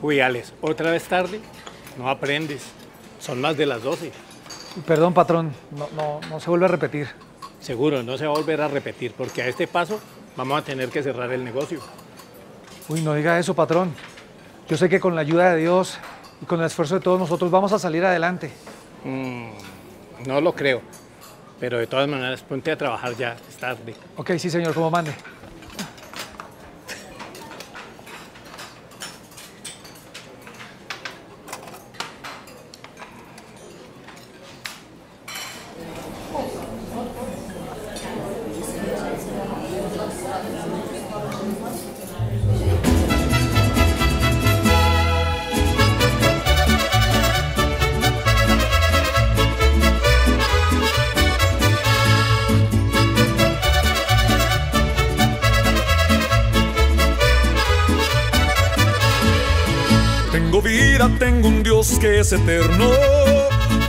Uy, Alex, ¿otra vez tarde? No aprendes. Son más de las 12. Perdón, patrón, no, no, no se vuelve a repetir. Seguro, no se va a volver a repetir, porque a este paso vamos a tener que cerrar el negocio. Uy, no diga eso, patrón. Yo sé que con la ayuda de Dios y con el esfuerzo de todos nosotros vamos a salir adelante. Mm, no lo creo. Pero de todas maneras, ponte a trabajar ya, es tarde. Ok, sí, señor, como mande. Tengo un Dios que es eterno.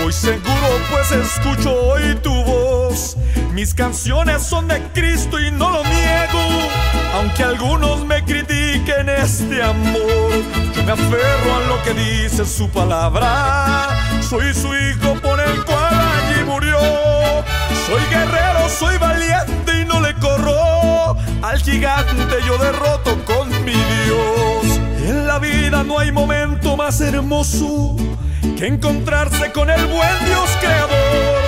Voy seguro pues escucho hoy tu voz. Mis canciones son de Cristo y no lo niego. Aunque algunos me critiquen este amor, yo me aferro a lo que dice su palabra. Soy su hijo por el cual allí murió. Soy guerrero, soy valiente y no le corro. Al gigante yo derroto con mi Dios. En la vida no hay momento más hermoso que encontrarse con el buen Dios creador.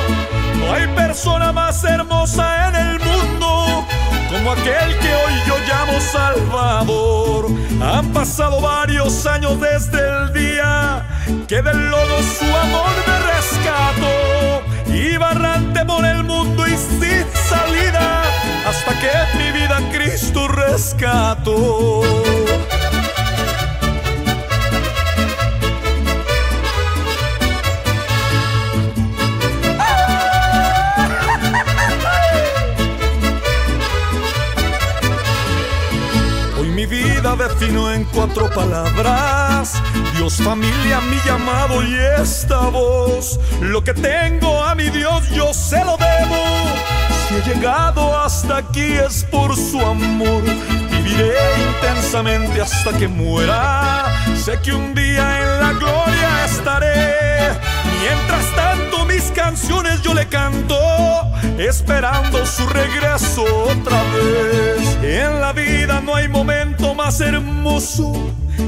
No hay persona más hermosa en el mundo como aquel que hoy yo llamo Salvador. Han pasado varios años desde el día que del lodo su amor me rescató. Iba errante por el mundo y sin salida hasta que mi vida Cristo rescató. Vida defino en cuatro palabras. Dios, familia, mi llamado y esta voz. Lo que tengo a mi Dios yo se lo debo. Si he llegado hasta aquí es por su amor. Viviré intensamente hasta que muera. Sé que un día en la gloria estaré. Mientras tanto mis canciones yo le canto, esperando su regreso otra más hermoso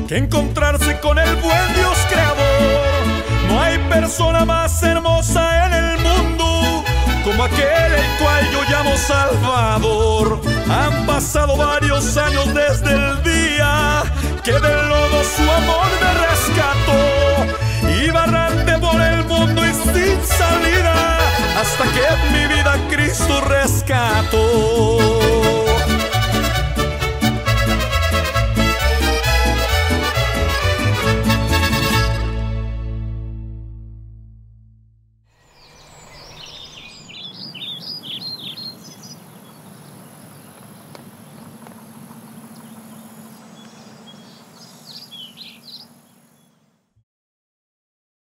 que encontrarse con el buen Dios creador. No hay persona más hermosa en el mundo como aquel el cual yo llamo Salvador. Han pasado varios años desde el día que del lodo su amor me rescató. Iba errante por el mundo y sin salida hasta que mi vida Cristo rescató.